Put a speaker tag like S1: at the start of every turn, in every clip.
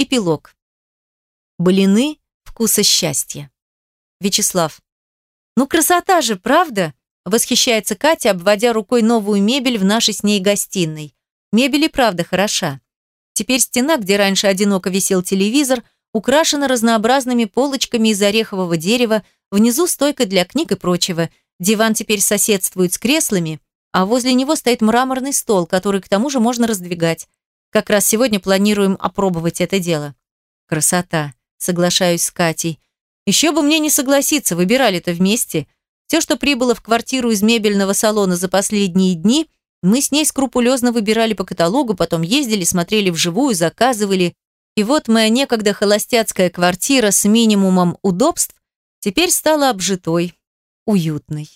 S1: Эпилог. Блины вкуса счастья. Вячеслав. Ну красота же, правда? Восхищается Катя, обводя рукой новую мебель в нашей с ней гостиной. Мебель и правда хороша. Теперь стена, где раньше одиноко висел телевизор, украшена разнообразными полочками из орехового дерева, внизу стойка для книг и прочего. Диван теперь соседствует с креслами, а возле него стоит мраморный стол, который к тому же можно раздвигать. Как раз сегодня планируем опробовать это дело. Красота. Соглашаюсь с Катей. Еще бы мне не согласиться, выбирали-то вместе. Все, что прибыло в квартиру из мебельного салона за последние дни, мы с ней скрупулезно выбирали по каталогу, потом ездили, смотрели вживую, заказывали. И вот моя некогда холостяцкая квартира с минимумом удобств теперь стала обжитой, уютной.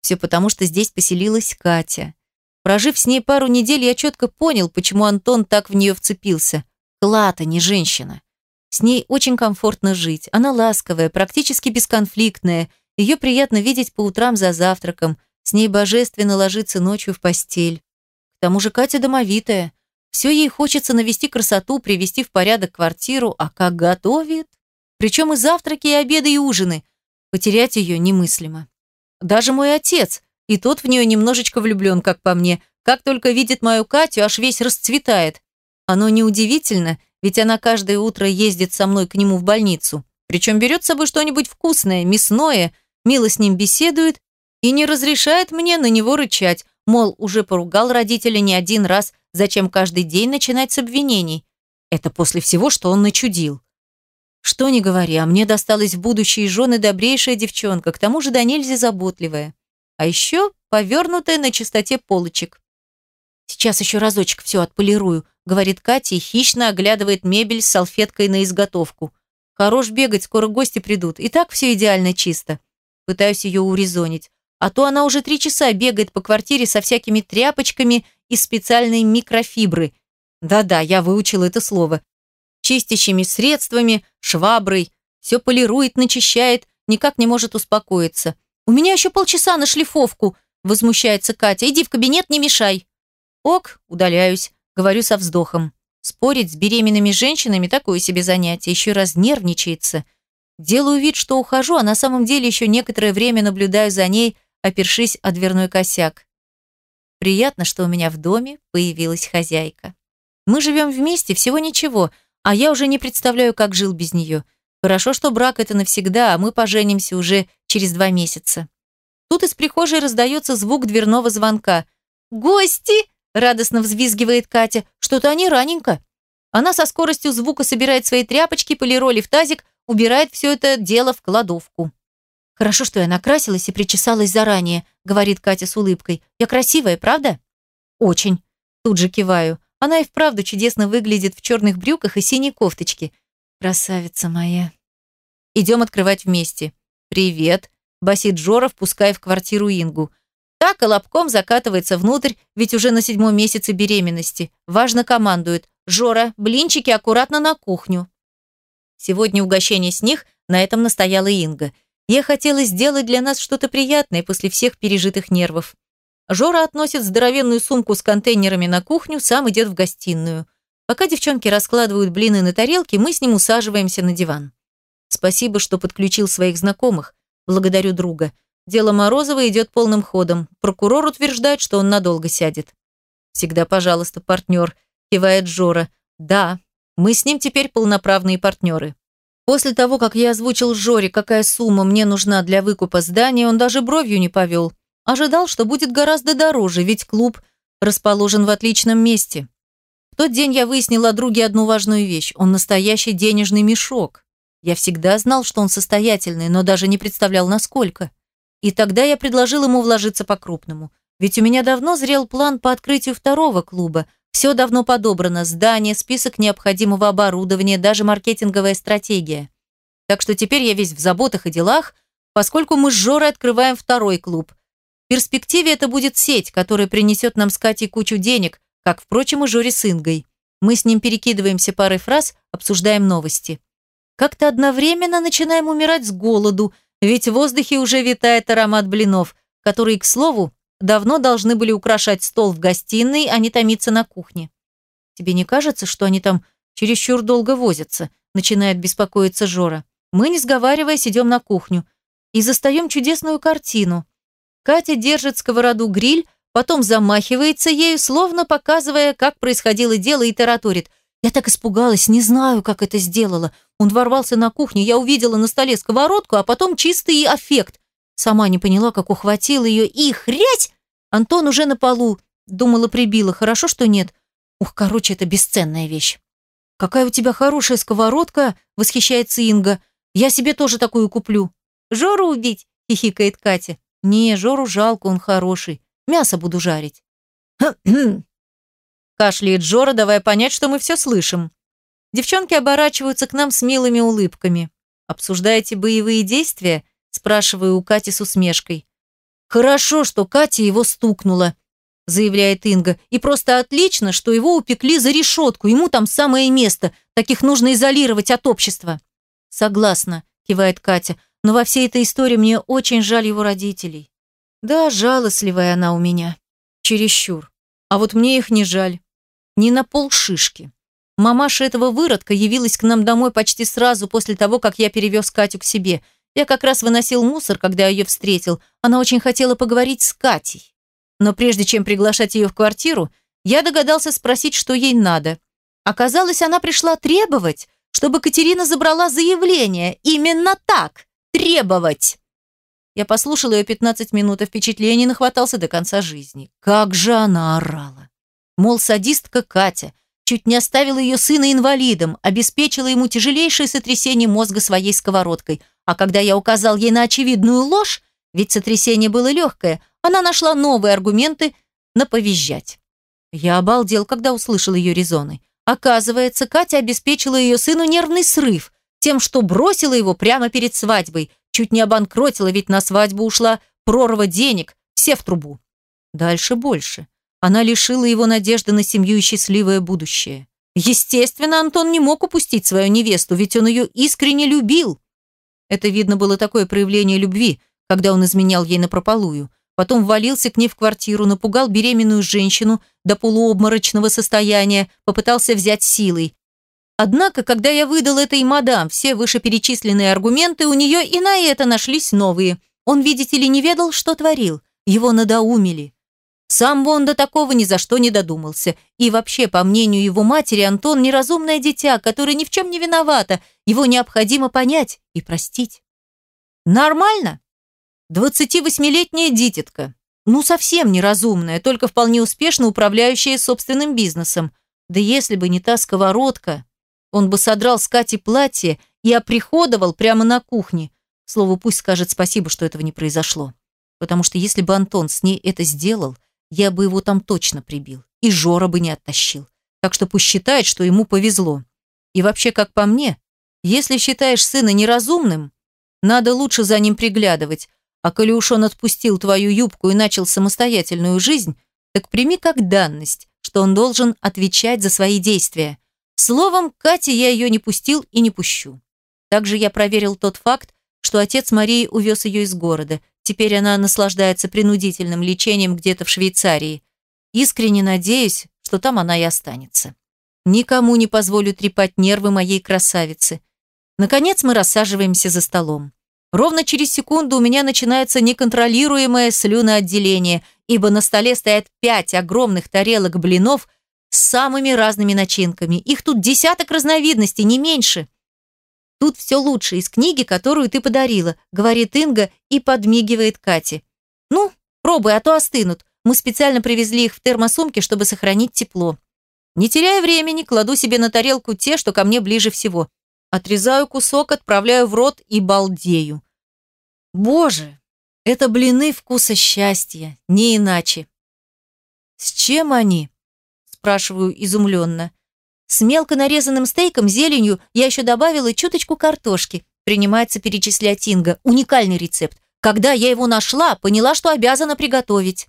S1: Все потому, что здесь поселилась Катя. Прожив с ней пару недель, я четко понял, почему Антон так в нее вцепился. Клата, не женщина. С ней очень комфортно жить. Она ласковая, практически бесконфликтная. Ее приятно видеть по утрам за завтраком. С ней божественно ложиться ночью в постель. К тому же Катя домовитая. Все ей хочется навести красоту, привести в порядок квартиру, а как готовит. Причем и завтраки, и обеды, и ужины. Потерять ее немыслимо. Даже мой отец, и тот в нее немножечко влюблен, как по мне. Как только видит мою Катю, аж весь расцветает. Оно неудивительно, ведь она каждое утро ездит со мной к нему в больницу. Причем берет с собой что-нибудь вкусное, мясное, мило с ним беседует и не разрешает мне на него рычать, мол, уже поругал родителя не один раз, зачем каждый день начинать с обвинений. Это после всего, что он начудил. Что ни говори, а мне досталась в будущие жены добрейшая девчонка, к тому же до нельзя заботливая. А еще повернутая на чистоте полочек. Сейчас еще разочек все отполирую, говорит Катя и хищно оглядывает мебель с салфеткой на изготовку. Хорош бегать, скоро гости придут. И так все идеально чисто. Пытаюсь ее урезонить. А то она уже три часа бегает по квартире со всякими тряпочками из специальной микрофибры. Да-да, я выучила это слово чистящими средствами, шваброй. Все полирует, начищает, никак не может успокоиться. «У меня еще полчаса на шлифовку», – возмущается Катя. «Иди в кабинет, не мешай». «Ок», – удаляюсь, говорю со вздохом. Спорить с беременными женщинами – такое себе занятие, еще раз нервничается. Делаю вид, что ухожу, а на самом деле еще некоторое время наблюдаю за ней, опершись о дверной косяк. Приятно, что у меня в доме появилась хозяйка. Мы живем вместе, всего ничего – а я уже не представляю, как жил без нее. Хорошо, что брак это навсегда, а мы поженимся уже через два месяца. Тут из прихожей раздается звук дверного звонка. «Гости!» – радостно взвизгивает Катя. «Что-то они раненько». Она со скоростью звука собирает свои тряпочки, полироли в тазик, убирает все это дело в кладовку. «Хорошо, что я накрасилась и причесалась заранее», – говорит Катя с улыбкой. «Я красивая, правда?» «Очень». Тут же киваю. Она и вправду чудесно выглядит в черных брюках и синей кофточке. Красавица моя. Идем открывать вместе. «Привет», – басит Жора, впуская в квартиру Ингу. Так колобком закатывается внутрь, ведь уже на седьмом месяце беременности. Важно командует. «Жора, блинчики аккуратно на кухню». Сегодня угощение с них, на этом настояла Инга. Я хотела сделать для нас что-то приятное после всех пережитых нервов. Жора относит здоровенную сумку с контейнерами на кухню, сам идет в гостиную. Пока девчонки раскладывают блины на тарелки, мы с ним усаживаемся на диван. Спасибо, что подключил своих знакомых. Благодарю друга. Дело Морозова идет полным ходом. Прокурор утверждает, что он надолго сядет. Всегда, пожалуйста, партнер, кивает Жора. Да, мы с ним теперь полноправные партнеры. После того, как я озвучил Жоре, какая сумма мне нужна для выкупа здания, он даже бровью не повел. Ожидал, что будет гораздо дороже, ведь клуб расположен в отличном месте. Тот день я выяснила о друге одну важную вещь. Он настоящий денежный мешок. Я всегда знал, что он состоятельный, но даже не представлял, насколько. И тогда я предложил ему вложиться по-крупному. Ведь у меня давно зрел план по открытию второго клуба. Все давно подобрано. Здание, список необходимого оборудования, даже маркетинговая стратегия. Так что теперь я весь в заботах и делах, поскольку мы с Жорой открываем второй клуб. В перспективе это будет сеть, которая принесет нам с Катей кучу денег, как, впрочем, и Жоре с Ингой. Мы с ним перекидываемся парой фраз, обсуждаем новости. Как-то одновременно начинаем умирать с голоду, ведь в воздухе уже витает аромат блинов, которые, к слову, давно должны были украшать стол в гостиной, а не томиться на кухне. Тебе не кажется, что они там Чересчур долго возятся, начинает беспокоиться Жора. Мы, не сговариваясь, идем на кухню и застаем чудесную картину. Катя держит сковороду гриль, потом замахивается ею, словно показывая, как происходило дело, и тараторит. Я так испугалась, не знаю, как это сделала. Он ворвался на кухню, я увидела на столе сковородку, а потом чистый аффект. Сама не поняла, как ухватила ее, и хрять! Антон уже на полу. Думала, прибила. Хорошо, что нет. Ух, короче, это бесценная вещь. «Какая у тебя хорошая сковородка!» – восхищается Инга. «Я себе тоже такую куплю». «Жору убить!» – хихикает Катя. «Не, Жору жалко, он хороший. Мясо буду жарить». Кашляет Жора, давая понять, что мы все слышим. Девчонки оборачиваются к нам с милыми улыбками. «Обсуждаете боевые действия?» – спрашиваю у Кати с усмешкой. «Хорошо, что Катя его стукнула», – заявляет Инга. «И просто отлично, что его упекли за решетку. Ему там самое место. Таких нужно изолировать от общества». «Согласна», – кивает Катя. «Но во всей этой истории мне очень жаль его родителей». «Да, жалостливая она у меня. Чересчур. А вот мне их не жаль. Ни на полшишки». Мамаша этого выродка явилась к нам домой почти сразу после того, как я перевез Катю к себе. Я как раз выносил мусор, когда ее встретил. Она очень хотела поговорить с Катей. Но прежде чем приглашать ее в квартиру, я догадался спросить, что ей надо. Оказалось, она пришла требовать, чтобы Катерина забрала заявление. Именно так. Требовать. Я послушал ее 15 минут, а впечатлений нахватался до конца жизни. Как же она орала. Мол, садистка Катя – чуть не оставила ее сына инвалидом, обеспечила ему тяжелейшее сотрясение мозга своей сковородкой. А когда я указал ей на очевидную ложь, ведь сотрясение было легкое, она нашла новые аргументы наповезжать. Я обалдел, когда услышал ее резоны. Оказывается, Катя обеспечила ее сыну нервный срыв тем, что бросила его прямо перед свадьбой, чуть не обанкротила, ведь на свадьбу ушла прорва денег, все в трубу. Дальше больше. Она лишила его надежды на семью и счастливое будущее. Естественно, Антон не мог упустить свою невесту, ведь он ее искренне любил. Это видно было такое проявление любви, когда он изменял ей напропалую. Потом ввалился к ней в квартиру, напугал беременную женщину до полуобморочного состояния, попытался взять силой. Однако, когда я выдал этой мадам все вышеперечисленные аргументы, у нее и на это нашлись новые. Он, видите ли, не ведал, что творил. Его надоумили. Сам он до такого ни за что не додумался. И вообще, по мнению его матери, Антон неразумное дитя, которое ни в чем не виновато. Его необходимо понять и простить. Нормально? 28-летняя дитятка. Ну, совсем неразумная, только вполне успешно управляющая собственным бизнесом. Да если бы не та сковородка, он бы содрал с Кати платье и оприходовал прямо на кухне. Слово, пусть скажет спасибо, что этого не произошло. Потому что если бы Антон с ней это сделал – я бы его там точно прибил. И Жора бы не оттащил. Так что пусть считает, что ему повезло. И вообще, как по мне, если считаешь сына неразумным, надо лучше за ним приглядывать. А коли уж он отпустил твою юбку и начал самостоятельную жизнь, так прими как данность, что он должен отвечать за свои действия. Словом, Кате я ее не пустил и не пущу. Также я проверил тот факт, что отец Марии увез ее из города. Теперь она наслаждается принудительным лечением где-то в Швейцарии. Искренне надеюсь, что там она и останется. Никому не позволю трепать нервы моей красавицы. Наконец мы рассаживаемся за столом. Ровно через секунду у меня начинается неконтролируемое слюноотделение, ибо на столе стоят пять огромных тарелок блинов с самыми разными начинками. Их тут десяток разновидностей, не меньше. Тут все лучше из книги, которую ты подарила», — говорит Инга и подмигивает Кате. «Ну, пробуй, а то остынут. Мы специально привезли их в термосумке, чтобы сохранить тепло». Не теряя времени, кладу себе на тарелку те, что ко мне ближе всего. Отрезаю кусок, отправляю в рот и балдею. Боже, это блины вкуса счастья, не иначе. «С чем они?» – спрашиваю изумленно. С мелко нарезанным стейком, зеленью я еще добавила чуточку картошки. Принимается перечислять Инга. Уникальный рецепт. Когда я его нашла, поняла, что обязана приготовить.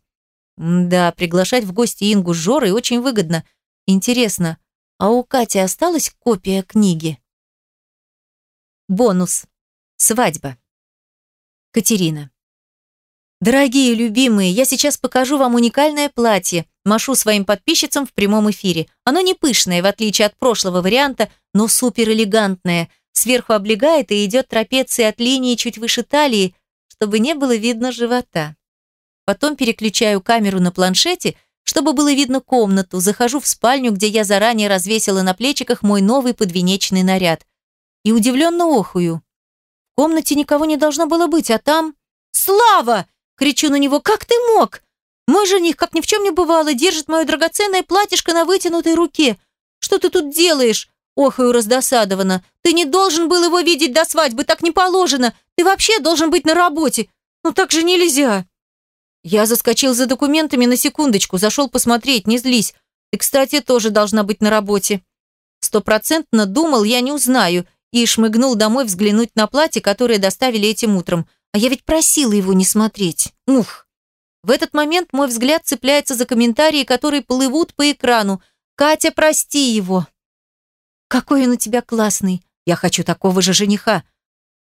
S1: Да, приглашать в гости Ингу с Жорой очень выгодно. Интересно, а у Кати осталась копия книги? Бонус. Свадьба. Катерина. Дорогие любимые, я сейчас покажу вам уникальное платье. Машу своим подписчицам в прямом эфире. Оно не пышное, в отличие от прошлого варианта, но супер элегантное. Сверху облегает и идет трапеция от линии чуть выше талии, чтобы не было видно живота. Потом переключаю камеру на планшете, чтобы было видно комнату, захожу в спальню, где я заранее развесила на плечиках мой новый подвенечный наряд. И удивленно охую. В комнате никого не должно было быть, а там... «Слава!» — кричу на него. «Как ты мог?» Мой жених, как ни в чем не бывало, держит мое драгоценное платьишко на вытянутой руке. Что ты тут делаешь? Охаю раздосадованно. Ты не должен был его видеть до свадьбы, так не положено. Ты вообще должен быть на работе. Ну так же нельзя. Я заскочил за документами на секундочку, зашел посмотреть, не злись. Ты, кстати, тоже должна быть на работе. Стопроцентно думал, я не узнаю, и шмыгнул домой взглянуть на платье, которое доставили этим утром. А я ведь просила его не смотреть. Ух! В этот момент мой взгляд цепляется за комментарии, которые плывут по экрану. «Катя, прости его!» «Какой он у тебя классный! Я хочу такого же жениха!»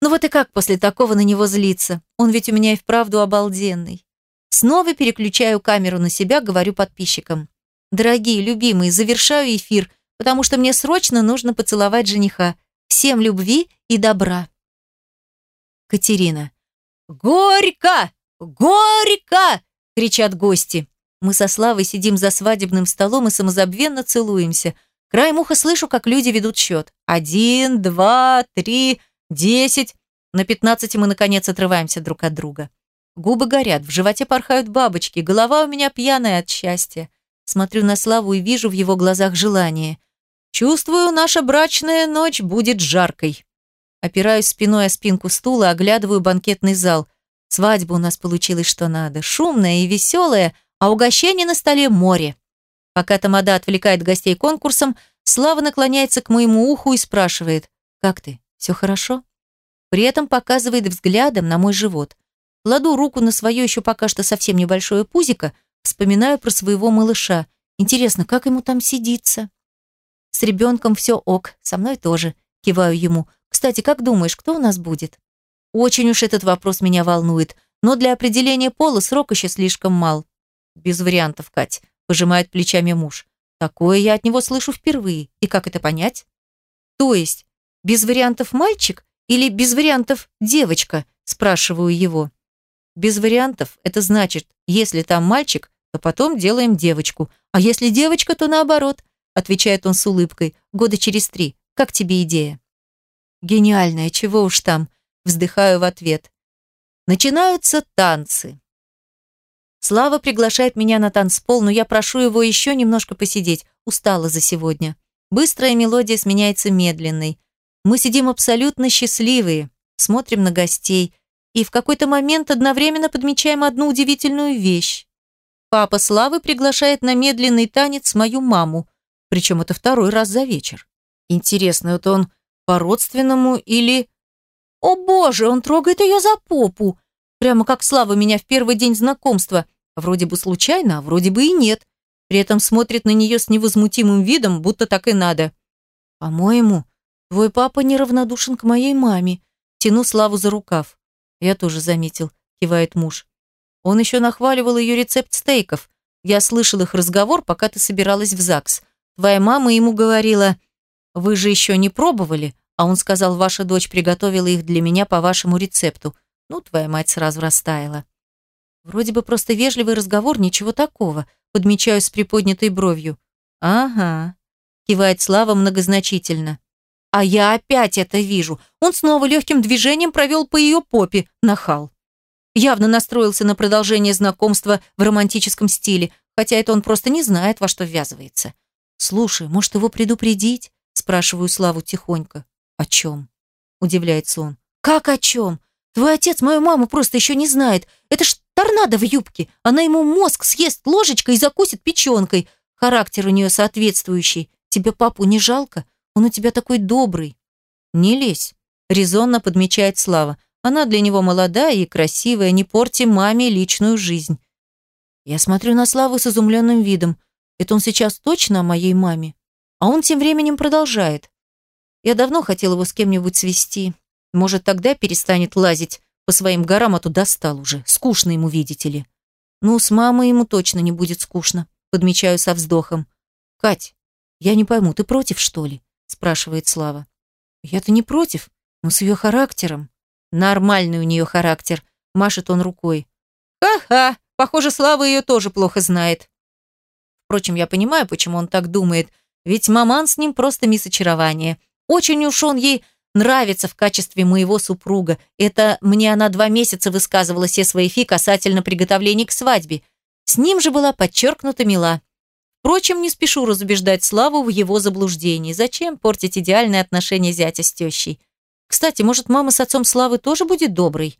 S1: «Ну вот и как после такого на него злиться? Он ведь у меня и вправду обалденный!» Снова переключаю камеру на себя, говорю подписчикам. «Дорогие, любимые, завершаю эфир, потому что мне срочно нужно поцеловать жениха. Всем любви и добра!» Катерина. «Горько! Горько!» кричат гости. Мы со Славой сидим за свадебным столом и самозабвенно целуемся. Краем уха слышу, как люди ведут счет. Один, два, три, десять. На пятнадцати мы, наконец, отрываемся друг от друга. Губы горят, в животе порхают бабочки, голова у меня пьяная от счастья. Смотрю на Славу и вижу в его глазах желание. Чувствую, наша брачная ночь будет жаркой. Опираюсь спиной о спинку стула, оглядываю банкетный зал – Свадьба у нас получилась что надо, шумная и веселая, а угощение на столе море. Пока Тамада отвлекает гостей конкурсом, Слава наклоняется к моему уху и спрашивает, «Как ты? Все хорошо?» При этом показывает взглядом на мой живот. Кладу руку на свое еще пока что совсем небольшое пузико, вспоминаю про своего малыша. Интересно, как ему там сидится? С ребенком все ок, со мной тоже. Киваю ему. Кстати, как думаешь, кто у нас будет? Очень уж этот вопрос меня волнует, но для определения пола срок еще слишком мал. Без вариантов, Кать, пожимает плечами муж. Такое я от него слышу впервые. И как это понять? То есть, без вариантов мальчик или без вариантов девочка? Спрашиваю его. Без вариантов это значит, если там мальчик, то потом делаем девочку. А если девочка, то наоборот, отвечает он с улыбкой. Года через три. Как тебе идея? Гениальная, чего уж там. Вздыхаю в ответ. Начинаются танцы. Слава приглашает меня на танцпол, но я прошу его еще немножко посидеть. Устала за сегодня. Быстрая мелодия сменяется медленной. Мы сидим абсолютно счастливые, смотрим на гостей и в какой-то момент одновременно подмечаем одну удивительную вещь. Папа Славы приглашает на медленный танец мою маму, причем это второй раз за вечер. Интересно, это он по-родственному или... О боже, он трогает ее за попу. Прямо как Слава меня в первый день знакомства. Вроде бы случайно, а вроде бы и нет. При этом смотрит на нее с невозмутимым видом, будто так и надо. По-моему, твой папа неравнодушен к моей маме. Тяну Славу за рукав. Я тоже заметил, кивает муж. Он еще нахваливал ее рецепт стейков. Я слышал их разговор, пока ты собиралась в ЗАГС. Твоя мама ему говорила, вы же еще не пробовали, а он сказал, ваша дочь приготовила их для меня по вашему рецепту. Ну, твоя мать сразу растаяла. Вроде бы просто вежливый разговор, ничего такого. Подмечаю с приподнятой бровью. Ага. Кивает Слава многозначительно. А я опять это вижу. Он снова легким движением провел по ее попе. Нахал. Явно настроился на продолжение знакомства в романтическом стиле, хотя это он просто не знает, во что ввязывается. «Слушай, может, его предупредить?» Спрашиваю Славу тихонько. «О чем?» – удивляется он. «Как о чем? Твой отец мою маму просто еще не знает. Это ж торнадо в юбке. Она ему мозг съест ложечкой и закусит печенкой. Характер у нее соответствующий. Тебе папу не жалко? Он у тебя такой добрый». «Не лезь», – резонно подмечает Слава. «Она для него молодая и красивая, не порти маме личную жизнь». Я смотрю на Славу с изумленным видом. Это он сейчас точно о моей маме? А он тем временем продолжает. Я давно хотел его с кем-нибудь свести. Может, тогда перестанет лазить по своим горам, а то достал уже. Скучно ему, видите ли. Ну, с мамой ему точно не будет скучно, подмечаю со вздохом. Кать, я не пойму, ты против, что ли? спрашивает Слава. Я-то не против, но с ее характером. Нормальный у нее характер, машет он рукой. Ха-ха, похоже, Слава ее тоже плохо знает. Впрочем, я понимаю, почему он так думает, ведь маман с ним просто мисс очарования. Очень уж он ей нравится в качестве моего супруга. Это мне она два месяца высказывала все свои фи касательно приготовлений к свадьбе. С ним же была подчеркнута мила. Впрочем, не спешу разубеждать Славу в его заблуждении. Зачем портить идеальные отношения зятя с тещей? Кстати, может, мама с отцом Славы тоже будет доброй?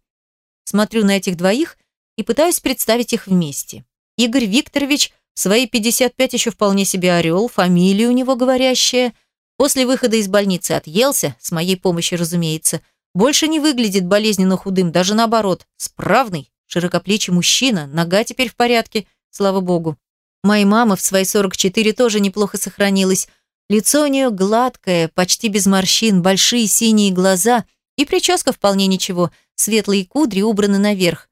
S1: Смотрю на этих двоих и пытаюсь представить их вместе. Игорь Викторович Свои 55 еще вполне себе орел, фамилия у него говорящая. После выхода из больницы отъелся, с моей помощью, разумеется. Больше не выглядит болезненно худым, даже наоборот. Справный, широкоплечий мужчина, нога теперь в порядке, слава богу. Моя мама в свои 44 тоже неплохо сохранилась. Лицо у нее гладкое, почти без морщин, большие синие глаза и прическа вполне ничего, светлые кудри убраны наверх.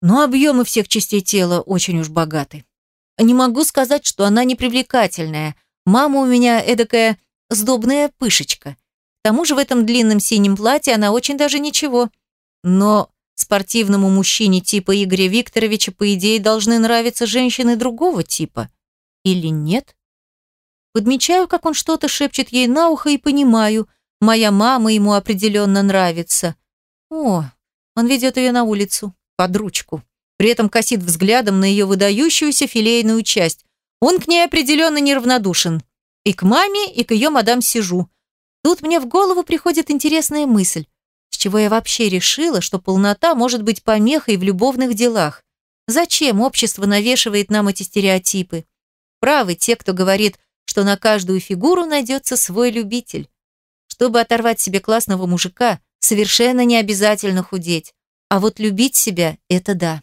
S1: Но объемы всех частей тела очень уж богаты. Не могу сказать, что она непривлекательная. Мама у меня эдакая сдобная пышечка. К тому же в этом длинном синем платье она очень даже ничего. Но спортивному мужчине типа Игоря Викторовича, по идее, должны нравиться женщины другого типа. Или нет? Подмечаю, как он что-то шепчет ей на ухо и понимаю, моя мама ему определенно нравится. О, он ведет ее на улицу, под ручку. При этом косит взглядом на ее выдающуюся филейную часть. Он к ней определенно неравнодушен. И к маме, и к ее мадам сижу. Тут мне в голову приходит интересная мысль. С чего я вообще решила, что полнота может быть помехой в любовных делах? Зачем общество навешивает нам эти стереотипы? Правы те, кто говорит, что на каждую фигуру найдется свой любитель. Чтобы оторвать себе классного мужика, совершенно не обязательно худеть. А вот любить себя – это да.